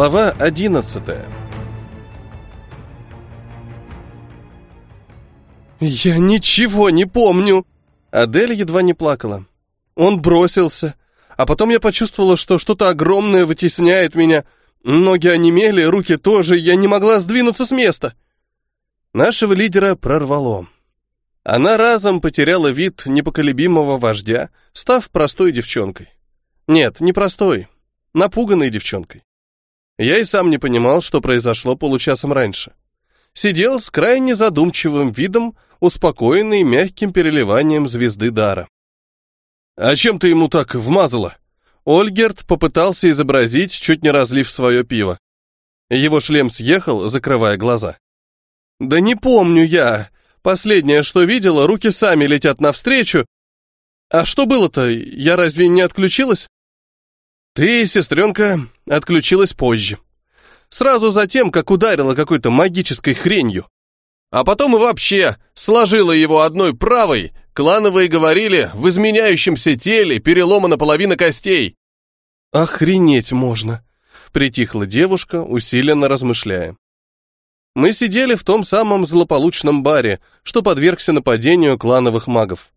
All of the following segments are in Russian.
Глава одиннадцатая «Я ничего не помню!» Адель едва не плакала. Он бросился, а потом я почувствовала, что что-то огромное вытесняет меня. Ноги онемели, руки тоже, я не могла сдвинуться с места. Нашего лидера прорвало. Она разом потеряла вид непоколебимого вождя, став простой девчонкой. Нет, не простой, напуганной девчонкой. Я и сам не понимал, что произошло получасом раньше. Сидел с крайне задумчивым видом, успокоенный мягким переливанием звезды дара. «А чем ты ему так вмазала?» Ольгерт попытался изобразить, чуть не разлив свое пиво. Его шлем съехал, закрывая глаза. «Да не помню я. Последнее, что видела, руки сами летят навстречу. А что было-то? Я разве не отключилась?» «Ты, сестренка, отключилась позже. Сразу за тем, как ударила какой-то магической хренью. А потом и вообще сложила его одной правой, клановые говорили, в изменяющемся теле переломана половина костей. Охренеть можно, притихла девушка, усиленно размышляя. Мы сидели в том самом злополучном баре, что подвергся нападению клановых магов.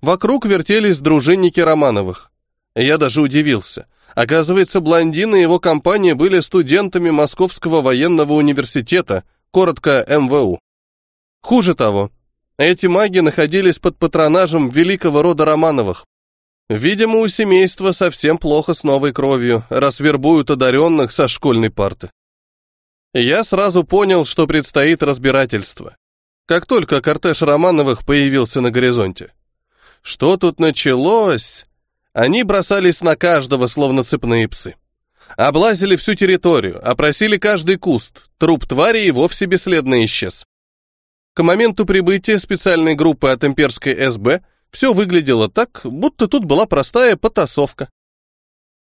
Вокруг вертелись дружинники Романовых. Я даже удивился. Оказывается, блондин и его компания были студентами Московского военного университета, коротко МВУ. Хуже того, эти маги находились под патронажем великого рода Романовых. Видимо, у семейства совсем плохо с новой кровью, раз вербуют одаренных со школьной парты. Я сразу понял, что предстоит разбирательство. Как только кортеж Романовых появился на горизонте. Что тут началось? Они бросались на каждого, словно цепные псы. Облазили всю территорию, опросили каждый куст, труп твари и вовсе бесследно исчез. К моменту прибытия специальной группы от имперской СБ все выглядело так, будто тут была простая потасовка.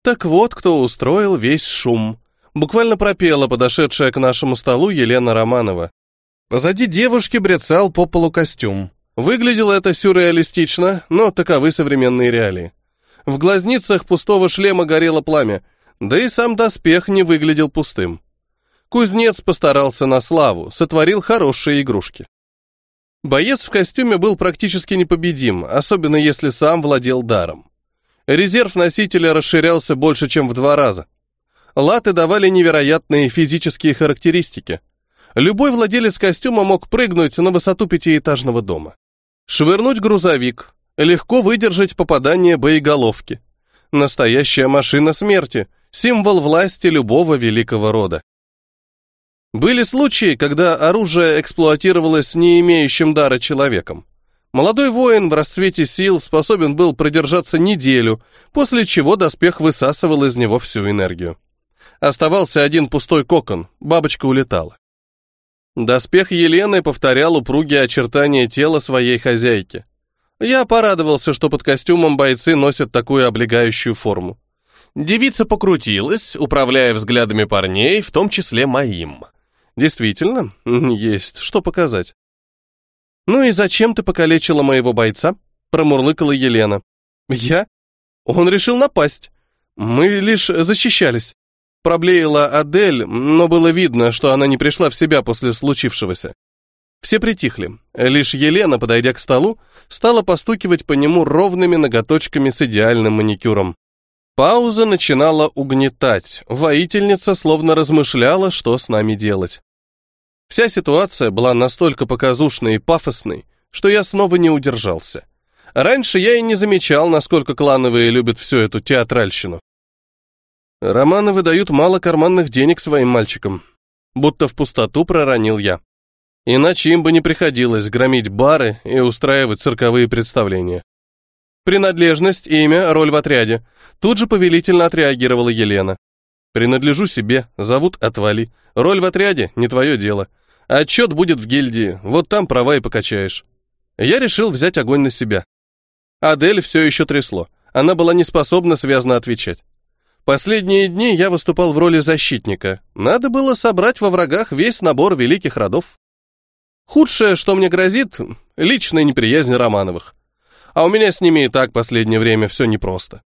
Так вот, кто устроил весь шум. Буквально пропела подошедшая к нашему столу Елена Романова. Позади девушки брецал по полу костюм. Выглядело это сюрреалистично, но таковы современные реалии. В глазницах пустого шлема горело пламя, да и сам доспех не выглядел пустым. Кузнец постарался на славу, сотворил хорошие игрушки. Боец в костюме был практически непобедим, особенно если сам владел даром. Резерв носителя расширялся больше, чем в два раза. Латы давали невероятные физические характеристики. Любой владелец костюма мог прыгнуть на высоту пятиэтажного дома. Швырнуть грузовик, легко выдержать попадание боеголовки. Настоящая машина смерти, символ власти любого великого рода. Были случаи, когда оружие эксплуатировалось не имеющим дара человеком. Молодой воин в расцвете сил способен был продержаться неделю, после чего доспех высасывал из него всю энергию. Оставался один пустой кокон, бабочка улетала. Доспех Елены повторял упругие очертания тела своей хозяйки. Я порадовался, что под костюмом бойцы носят такую облегающую форму. Девица покрутилась, управляя взглядами парней, в том числе моим. Действительно, есть что показать. «Ну и зачем ты покалечила моего бойца?» — промурлыкала Елена. «Я? Он решил напасть. Мы лишь защищались». Проблеяла Адель, но было видно, что она не пришла в себя после случившегося. Все притихли. Лишь Елена, подойдя к столу, стала постукивать по нему ровными ноготочками с идеальным маникюром. Пауза начинала угнетать. Воительница словно размышляла, что с нами делать. Вся ситуация была настолько показушной и пафосной, что я снова не удержался. Раньше я и не замечал, насколько клановые любят всю эту театральщину. Романы выдают мало карманных денег своим мальчикам. Будто в пустоту проронил я. Иначе им бы не приходилось громить бары и устраивать цирковые представления. Принадлежность, имя, роль в отряде. Тут же повелительно отреагировала Елена. Принадлежу себе, зовут Отвали. Роль в отряде — не твое дело. Отчет будет в гильдии, вот там права и покачаешь. Я решил взять огонь на себя. Адель все еще трясло. Она была не способна связно отвечать. Последние дни я выступал в роли защитника. Надо было собрать во врагах весь набор великих родов. Худшее, что мне грозит, личная неприязнь Романовых. А у меня с ними и так последнее время все непросто.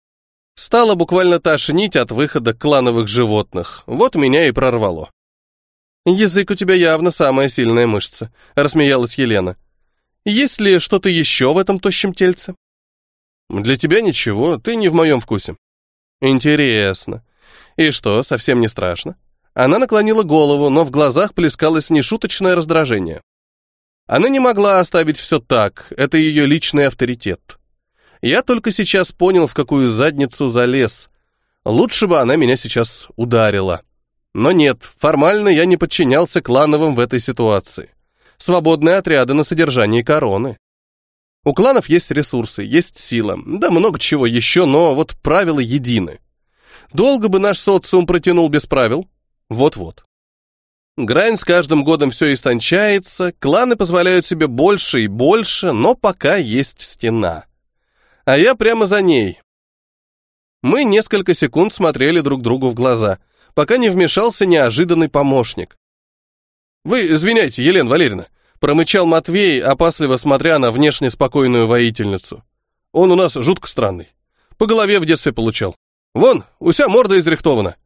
Стало буквально тошнить от выхода клановых животных. Вот меня и прорвало. «Язык у тебя явно самая сильная мышца», — рассмеялась Елена. «Есть ли что-то еще в этом тощем тельце?» «Для тебя ничего, ты не в моем вкусе». «Интересно. И что, совсем не страшно?» Она наклонила голову, но в глазах плескалось нешуточное раздражение. Она не могла оставить все так, это ее личный авторитет. Я только сейчас понял, в какую задницу залез. Лучше бы она меня сейчас ударила. Но нет, формально я не подчинялся клановым в этой ситуации. Свободные отряды на содержании короны. У кланов есть ресурсы, есть сила, да много чего еще, но вот правила едины. Долго бы наш социум протянул без правил? Вот-вот. Грань с каждым годом все истончается, кланы позволяют себе больше и больше, но пока есть стена. А я прямо за ней. Мы несколько секунд смотрели друг другу в глаза, пока не вмешался неожиданный помощник. «Вы извиняйте, Елена Валерьевна», — промычал Матвей, опасливо смотря на внешне спокойную воительницу. «Он у нас жутко странный. По голове в детстве получал. Вон, уся морда изрихтована.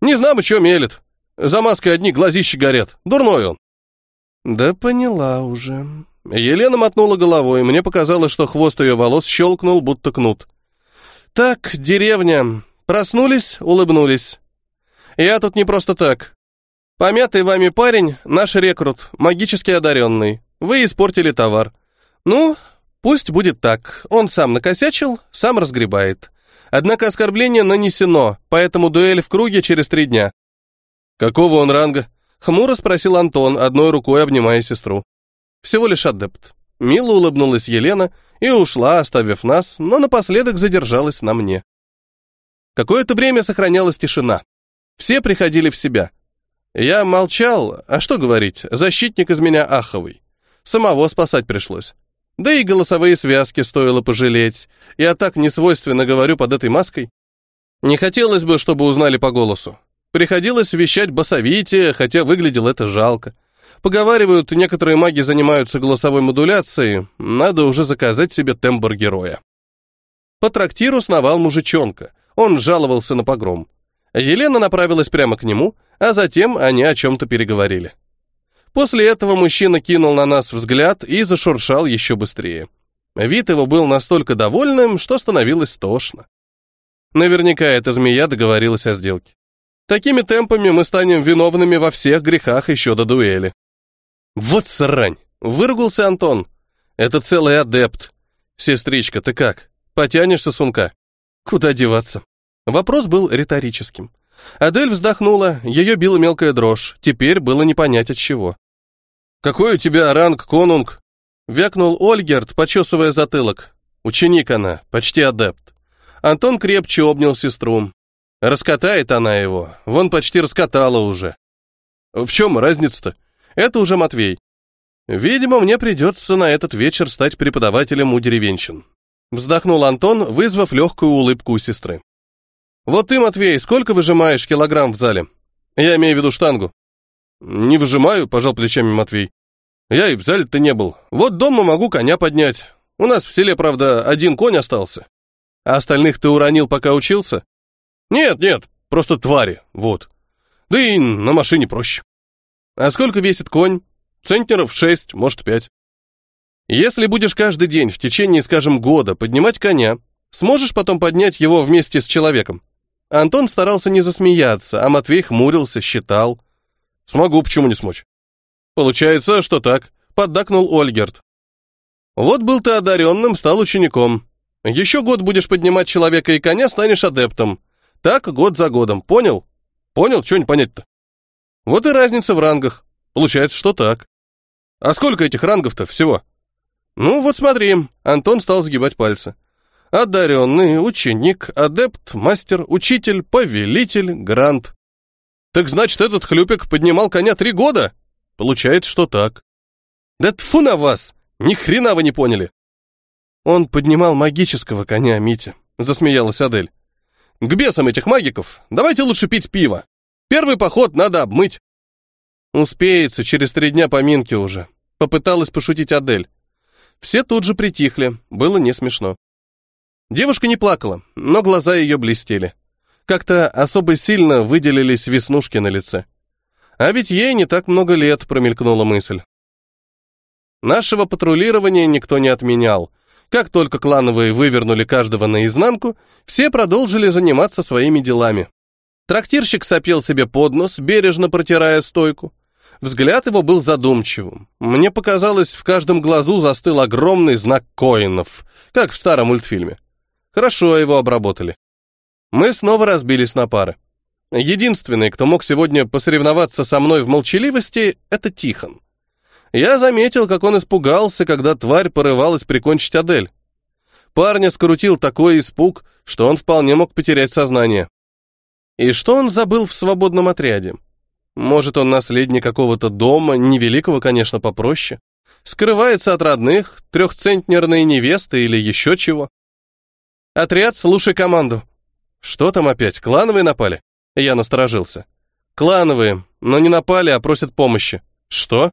Не знаю, что мелет. За маской одни глазищи горят. Дурной он. Да поняла уже. Елена мотнула головой, мне показалось, что хвост ее волос щелкнул, будто кнут. Так, деревня. Проснулись, улыбнулись. Я тут не просто так. Помятый вами парень, наш рекрут, магически одаренный. Вы испортили товар. Ну, пусть будет так. Он сам накосячил, сам разгребает. Однако оскорбление нанесено, поэтому дуэль в круге через три дня. «Какого он ранга?» — хмуро спросил Антон, одной рукой обнимая сестру. «Всего лишь адепт». Мило улыбнулась Елена и ушла, оставив нас, но напоследок задержалась на мне. Какое-то время сохранялась тишина. Все приходили в себя. Я молчал, а что говорить, защитник из меня аховый. Самого спасать пришлось. Да и голосовые связки стоило пожалеть. Я так несвойственно говорю под этой маской. Не хотелось бы, чтобы узнали по голосу. Приходилось вещать басовитие, хотя выглядело это жалко. Поговаривают, некоторые маги занимаются голосовой модуляцией, надо уже заказать себе тембр героя. По трактиру сновал мужичонка, он жаловался на погром. Елена направилась прямо к нему, а затем они о чем-то переговорили. После этого мужчина кинул на нас взгляд и зашуршал еще быстрее. Вид его был настолько довольным, что становилось тошно. Наверняка эта змея договорилась о сделке. Такими темпами мы станем виновными во всех грехах еще до дуэли. Вот срань! Выругался Антон. Это целый адепт. Сестричка, ты как? Потянешься, сунка? Куда деваться? Вопрос был риторическим. Адель вздохнула, ее била мелкая дрожь. Теперь было не понять от чего. «Какой у тебя ранг, конунг?» Вякнул Ольгерт, почесывая затылок. Ученик она, почти адепт. Антон крепче обнял сестру. Раскатает она его, вон почти раскатала уже. В чем разница-то? Это уже Матвей. Видимо, мне придется на этот вечер стать преподавателем у деревенщин. Вздохнул Антон, вызвав легкую улыбку у сестры. Вот ты, Матвей, сколько выжимаешь килограмм в зале? Я имею в виду штангу. Не выжимаю, пожал плечами Матвей. Я и в зале-то не был. Вот дома могу коня поднять. У нас в селе, правда, один конь остался. А остальных ты уронил, пока учился? Нет, нет, просто твари, вот. Да и на машине проще. А сколько весит конь? Центнеров шесть, может, пять. Если будешь каждый день в течение, скажем, года поднимать коня, сможешь потом поднять его вместе с человеком? Антон старался не засмеяться, а Матвей хмурился, считал. Смогу, почему не смочь? Получается, что так, поддакнул Ольгерт. Вот был ты одаренным, стал учеником. Еще год будешь поднимать человека и коня, станешь адептом. Так год за годом, понял? Понял, что не понять-то? Вот и разница в рангах. Получается, что так. А сколько этих рангов-то всего? Ну вот смотри, Антон стал сгибать пальцы. Одаренный, ученик, адепт, мастер, учитель, повелитель, грант. Так значит, этот хлюпик поднимал коня три года? Получается, что так. Да тфу на вас! Ни хрена вы не поняли. Он поднимал магического коня, Митя, засмеялась Адель. К бесам этих магиков, давайте лучше пить пиво. Первый поход надо обмыть. Успеется, через три дня поминки уже. Попыталась пошутить Адель. Все тут же притихли, было не смешно. Девушка не плакала, но глаза ее блестели. Как-то особо сильно выделились веснушки на лице. А ведь ей не так много лет, промелькнула мысль. Нашего патрулирования никто не отменял. Как только клановые вывернули каждого наизнанку, все продолжили заниматься своими делами. Трактирщик сопел себе под нос, бережно протирая стойку. Взгляд его был задумчивым. Мне показалось, в каждом глазу застыл огромный знак коинов, как в старом мультфильме. Хорошо его обработали. Мы снова разбились на пары. Единственный, кто мог сегодня посоревноваться со мной в молчаливости, это Тихон. Я заметил, как он испугался, когда тварь порывалась прикончить Адель. Парня скрутил такой испуг, что он вполне мог потерять сознание. И что он забыл в свободном отряде? Может, он наследник какого-то дома, невеликого, конечно, попроще. Скрывается от родных, трехцентнерной невесты или еще чего. Отряд, слушай команду. Что там опять, клановые напали? Я насторожился. Клановые, но не напали, а просят помощи. Что?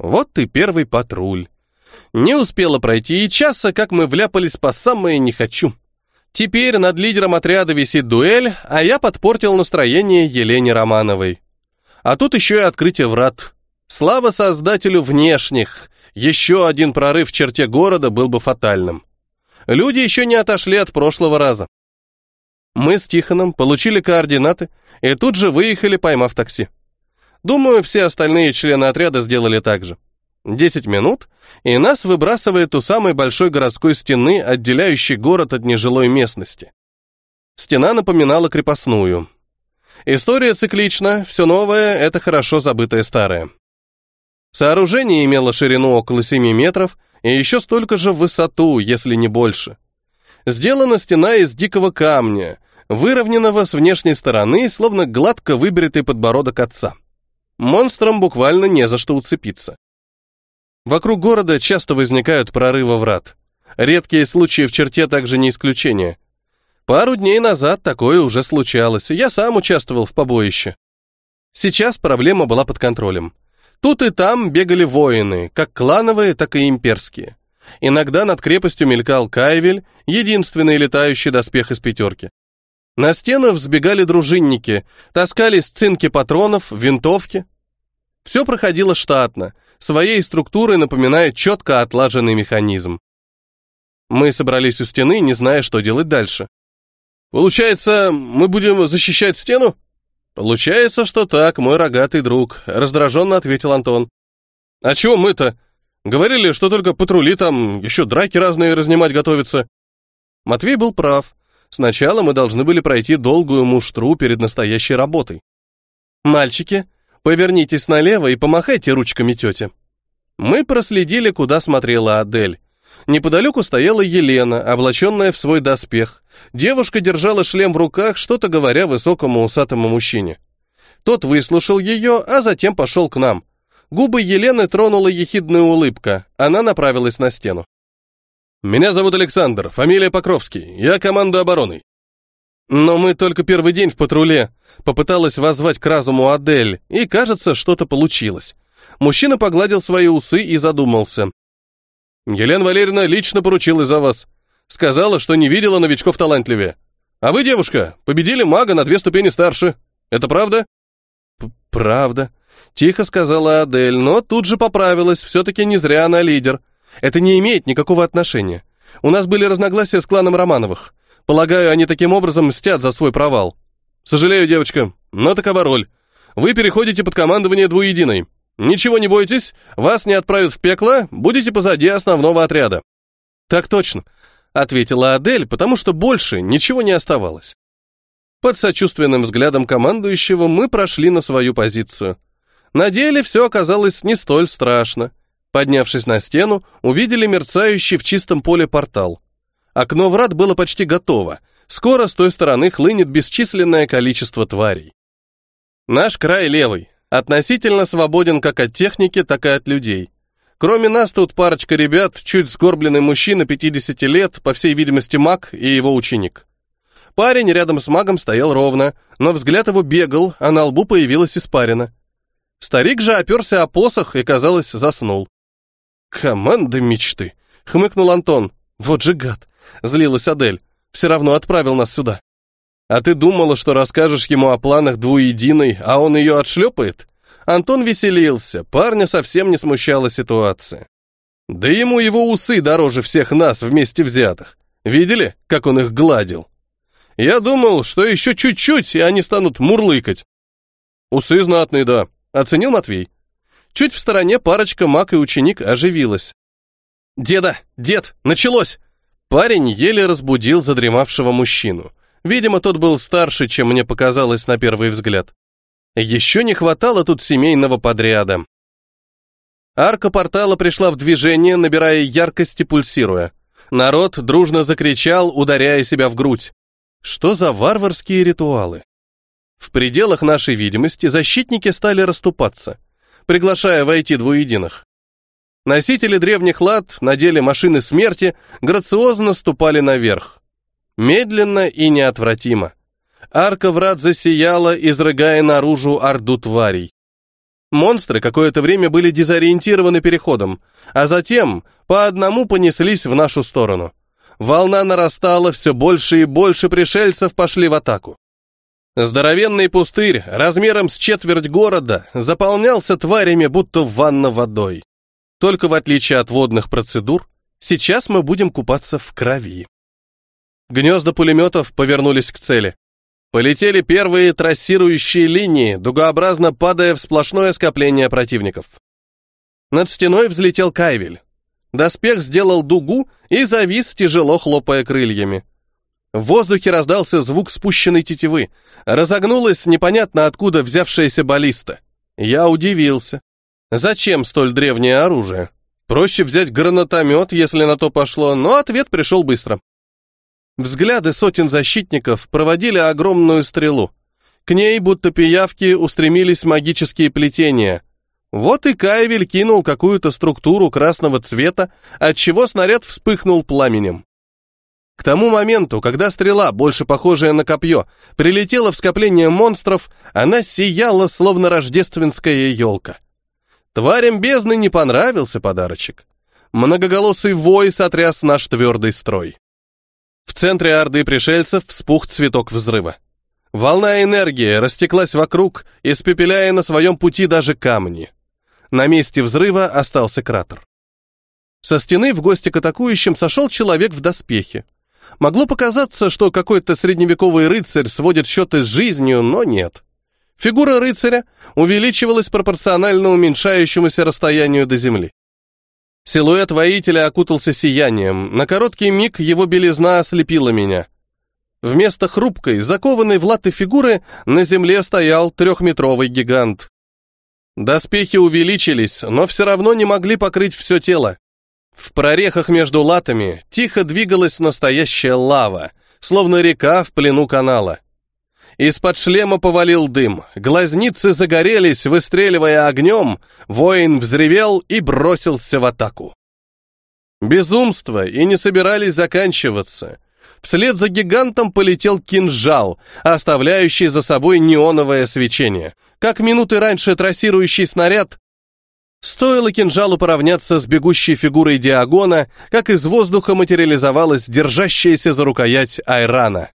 Вот и первый патруль. Не успела пройти и часа, как мы вляпались по самое не хочу. Теперь над лидером отряда висит дуэль, а я подпортил настроение Елене Романовой. А тут еще и открытие врат. Слава создателю внешних. Еще один прорыв в черте города был бы фатальным. Люди еще не отошли от прошлого раза. Мы с Тихоном получили координаты и тут же выехали, поймав такси. Думаю, все остальные члены отряда сделали так же. Десять минут, и нас выбрасывает у самой большой городской стены, отделяющей город от нежилой местности. Стена напоминала крепостную. История циклична, все новое — это хорошо забытое старое. Сооружение имело ширину около 7 метров и еще столько же в высоту, если не больше. Сделана стена из дикого камня, выровненного с внешней стороны, словно гладко выбритый подбородок отца. Монстрам буквально не за что уцепиться. Вокруг города часто возникают прорывы врат. Редкие случаи в черте также не исключение. Пару дней назад такое уже случалось, я сам участвовал в побоище. Сейчас проблема была под контролем. Тут и там бегали воины, как клановые, так и имперские. Иногда над крепостью мелькал Кайвель, единственный летающий доспех из пятерки. На стены взбегали дружинники, таскались цинки патронов, винтовки. Все проходило штатно, своей структурой напоминая четко отлаженный механизм. Мы собрались у стены, не зная, что делать дальше. «Получается, мы будем защищать стену?» «Получается, что так, мой рогатый друг», — раздраженно ответил Антон. «А чего мы-то? Говорили, что только патрули там, еще драки разные разнимать готовятся». Матвей был прав. Сначала мы должны были пройти долгую муштру перед настоящей работой. «Мальчики, повернитесь налево и помахайте ручками тете». Мы проследили, куда смотрела Адель. Неподалеку стояла Елена, облаченная в свой доспех. Девушка держала шлем в руках, что-то говоря высокому усатому мужчине. Тот выслушал ее, а затем пошел к нам. Губы Елены тронула ехидная улыбка. Она направилась на стену. «Меня зовут Александр, фамилия Покровский. Я команду обороны». Но мы только первый день в патруле. Попыталась воззвать к разуму Адель, и, кажется, что-то получилось. Мужчина погладил свои усы и задумался. Елена Валерьевна лично поручилась за вас. Сказала, что не видела новичков талантливее. А вы, девушка, победили мага на две ступени старше. Это правда? П правда. Тихо сказала Адель, но тут же поправилась, все-таки не зря она лидер. Это не имеет никакого отношения. У нас были разногласия с кланом Романовых. Полагаю, они таким образом мстят за свой провал. Сожалею, девочка, но такова роль. Вы переходите под командование двуединой. Ничего не бойтесь, вас не отправят в пекло, будете позади основного отряда. Так точно, ответила Адель, потому что больше ничего не оставалось. Под сочувственным взглядом командующего мы прошли на свою позицию. На деле все оказалось не столь страшно. Поднявшись на стену, увидели мерцающий в чистом поле портал. Окно врат было почти готово. Скоро с той стороны хлынет бесчисленное количество тварей. Наш край левый, Относительно свободен как от техники, так и от людей. Кроме нас тут парочка ребят, чуть сгорбленный мужчина 50 лет, по всей видимости маг и его ученик. Парень рядом с магом стоял ровно, но взгляд его бегал, а на лбу появилась испарина. Старик же оперся о посох и, казалось, заснул. «Команда мечты», — хмыкнул Антон. «Вот же гад! — злилась Адель. «Все равно отправил нас сюда». «А ты думала, что расскажешь ему о планах двуединой, а он ее отшлепает?» Антон веселился, парня совсем не смущала ситуация. Да ему его усы дороже всех нас вместе взятых. Видели, как он их гладил? Я думал, что еще чуть-чуть, и они станут мурлыкать. Усы знатные, да, оценил Матвей. Чуть в стороне парочка маг и ученик оживилась. «Деда, дед, началось!» Парень еле разбудил задремавшего мужчину. Видимо, тот был старше, чем мне показалось на первый взгляд. Еще не хватало тут семейного подряда. Арка портала пришла в движение, набирая яркость и пульсируя. Народ дружно закричал, ударяя себя в грудь. Что за варварские ритуалы? В пределах нашей видимости защитники стали расступаться, приглашая войти двуединых. Носители древних лад надели машины смерти, грациозно ступали наверх. Медленно и неотвратимо. Арка врат засияла, изрыгая наружу орду тварей. Монстры какое-то время были дезориентированы переходом, а затем по одному понеслись в нашу сторону. Волна нарастала, все больше и больше пришельцев пошли в атаку. Здоровенный пустырь, размером с четверть города, заполнялся тварями, будто ванна водой. Только в отличие от водных процедур, сейчас мы будем купаться в крови. Гнезда пулеметов повернулись к цели. Полетели первые трассирующие линии, дугообразно падая в сплошное скопление противников. Над стеной взлетел Кайвель. Доспех сделал дугу и завис, тяжело хлопая крыльями. В воздухе раздался звук спущенной тетивы. Разогнулась непонятно откуда взявшаяся баллиста. Я удивился. Зачем столь древнее оружие? Проще взять гранатомет, если на то пошло, но ответ пришел быстро. Взгляды сотен защитников проводили огромную стрелу. К ней, будто пиявки, устремились магические плетения. Вот и Кайвель кинул какую-то структуру красного цвета, отчего снаряд вспыхнул пламенем. К тому моменту, когда стрела, больше похожая на копье, прилетела в скопление монстров, она сияла, словно рождественская елка. Тварям бездны не понравился подарочек. Многоголосый вой сотряс наш твердый строй. В центре орды пришельцев вспух цветок взрыва. Волна энергии растеклась вокруг, испепеляя на своем пути даже камни. На месте взрыва остался кратер. Со стены в гости к атакующим сошел человек в доспехе. Могло показаться, что какой-то средневековый рыцарь сводит счеты с жизнью, но нет. Фигура рыцаря увеличивалась пропорционально уменьшающемуся расстоянию до земли. Силуэт воителя окутался сиянием. На короткий миг его белизна ослепила меня. Вместо хрупкой, закованной в латы фигуры на земле стоял трехметровый гигант. Доспехи увеличились, но все равно не могли покрыть все тело. В прорехах между латами тихо двигалась настоящая лава, словно река в плену канала. Из-под шлема повалил дым, глазницы загорелись, выстреливая огнем, воин взревел и бросился в атаку. Безумство и не собирались заканчиваться. Вслед за гигантом полетел кинжал, оставляющий за собой неоновое свечение. Как минуты раньше трассирующий снаряд, Стоило кинжалу поравняться с бегущей фигурой Диагона, как из воздуха материализовалась держащаяся за рукоять Айрана.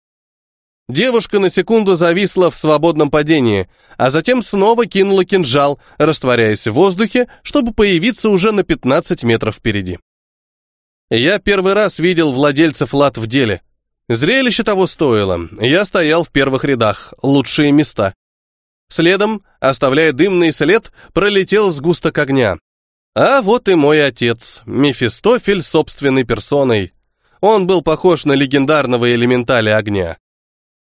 Девушка на секунду зависла в свободном падении, а затем снова кинула кинжал, растворяясь в воздухе, чтобы появиться уже на 15 метров впереди. Я первый раз видел владельцев лад в деле. Зрелище того стоило. Я стоял в первых рядах, лучшие места. Следом, оставляя дымный след, пролетел сгусток огня. А вот и мой отец, Мефистофель собственной персоной. Он был похож на легендарного элементаля огня.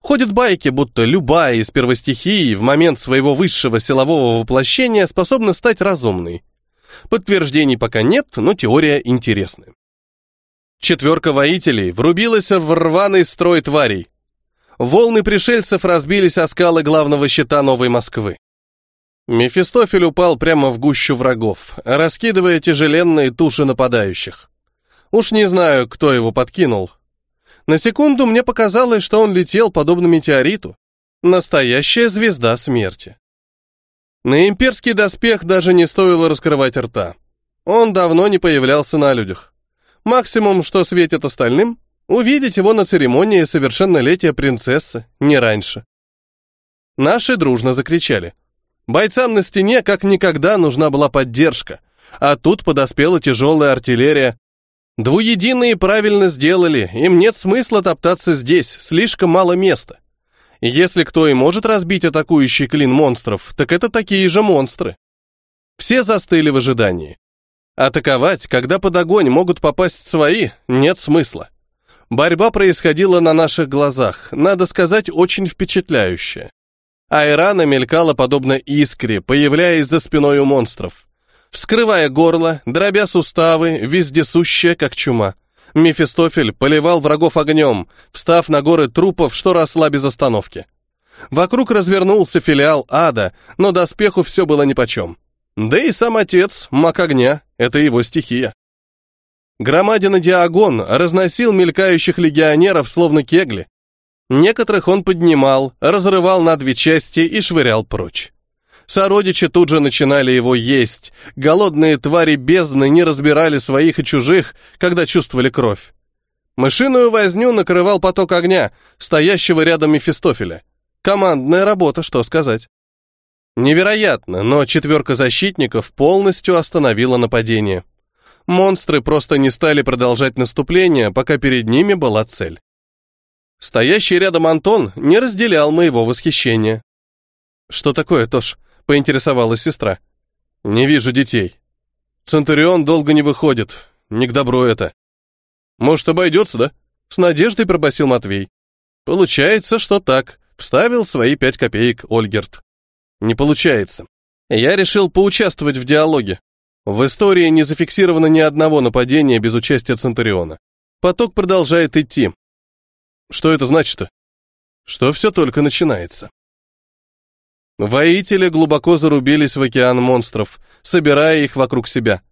Ходят байки, будто любая из первостихий в момент своего высшего силового воплощения способна стать разумной. Подтверждений пока нет, но теория интересная. Четверка воителей врубилась в рваный строй тварей. Волны пришельцев разбились о скалы главного щита Новой Москвы. Мефистофель упал прямо в гущу врагов, раскидывая тяжеленные туши нападающих. Уж не знаю, кто его подкинул, на секунду мне показалось, что он летел подобно метеориту. Настоящая звезда смерти. На имперский доспех даже не стоило раскрывать рта. Он давно не появлялся на людях. Максимум, что светит остальным, Увидеть его на церемонии совершеннолетия принцессы, не раньше. Наши дружно закричали. Бойцам на стене как никогда нужна была поддержка, а тут подоспела тяжелая артиллерия. Двуединые правильно сделали, им нет смысла топтаться здесь, слишком мало места. Если кто и может разбить атакующий клин монстров, так это такие же монстры. Все застыли в ожидании. Атаковать, когда под огонь могут попасть свои, нет смысла. Борьба происходила на наших глазах, надо сказать, очень впечатляющая. Айрана мелькала подобно искре, появляясь за спиной у монстров. Вскрывая горло, дробя суставы, вездесущая, как чума. Мефистофель поливал врагов огнем, встав на горы трупов, что росла без остановки. Вокруг развернулся филиал ада, но доспеху все было нипочем. Да и сам отец, маг огня, это его стихия. Громадина Диагон разносил мелькающих легионеров словно кегли. Некоторых он поднимал, разрывал на две части и швырял прочь. Сородичи тут же начинали его есть. Голодные твари бездны не разбирали своих и чужих, когда чувствовали кровь. Мышиную возню накрывал поток огня, стоящего рядом Мефистофеля. Командная работа, что сказать. Невероятно, но четверка защитников полностью остановила нападение. Монстры просто не стали продолжать наступление, пока перед ними была цель. Стоящий рядом Антон не разделял моего восхищения. «Что такое, Тош?» — поинтересовалась сестра. «Не вижу детей. Центурион долго не выходит. Не к добру это». «Может, обойдется, да?» — с надеждой пробасил Матвей. «Получается, что так», — вставил свои пять копеек Ольгерт. «Не получается. Я решил поучаствовать в диалоге. В истории не зафиксировано ни одного нападения без участия Центуриона. Поток продолжает идти. Что это значит-то? Что все только начинается. Воители глубоко зарубились в океан монстров, собирая их вокруг себя.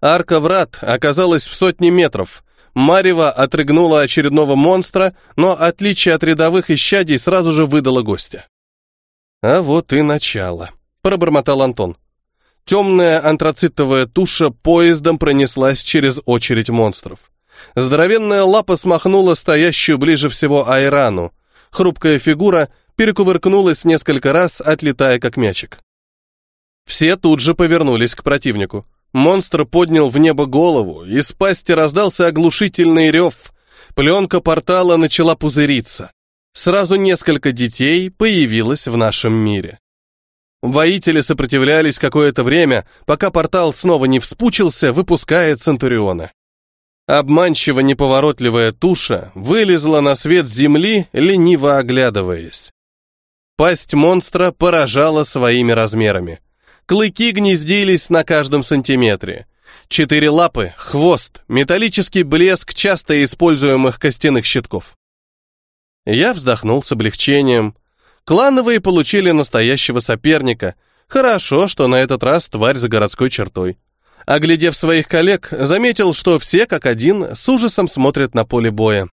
Арка врат оказалась в сотне метров. Марева отрыгнула очередного монстра, но отличие от рядовых исчадий сразу же выдало гостя. «А вот и начало», — пробормотал Антон. Темная антрацитовая туша поездом пронеслась через очередь монстров. Здоровенная лапа смахнула стоящую ближе всего Айрану. Хрупкая фигура перекувыркнулась несколько раз, отлетая как мячик. Все тут же повернулись к противнику. Монстр поднял в небо голову, из пасти раздался оглушительный рев. Пленка портала начала пузыриться. Сразу несколько детей появилось в нашем мире. Воители сопротивлялись какое-то время, пока портал снова не вспучился, выпуская Центуриона. Обманчиво неповоротливая туша вылезла на свет земли, лениво оглядываясь. Пасть монстра поражала своими размерами. Клыки гнездились на каждом сантиметре. Четыре лапы, хвост, металлический блеск часто используемых костяных щитков. Я вздохнул с облегчением, Клановые получили настоящего соперника. Хорошо, что на этот раз тварь за городской чертой. Оглядев своих коллег, заметил, что все как один с ужасом смотрят на поле боя.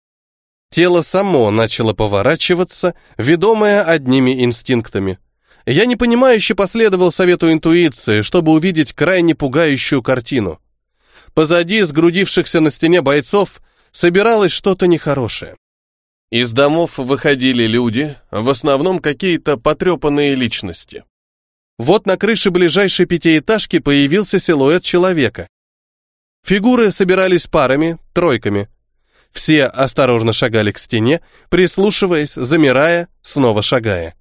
Тело само начало поворачиваться, ведомое одними инстинктами. Я непонимающе последовал совету интуиции, чтобы увидеть крайне пугающую картину. Позади сгрудившихся на стене бойцов собиралось что-то нехорошее. Из домов выходили люди, в основном какие-то потрепанные личности. Вот на крыше ближайшей пятиэтажки появился силуэт человека. Фигуры собирались парами, тройками. Все осторожно шагали к стене, прислушиваясь, замирая, снова шагая.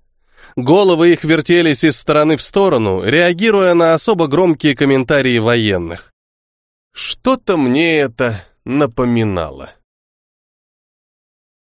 Головы их вертелись из стороны в сторону, реагируя на особо громкие комментарии военных. Что-то мне это напоминало.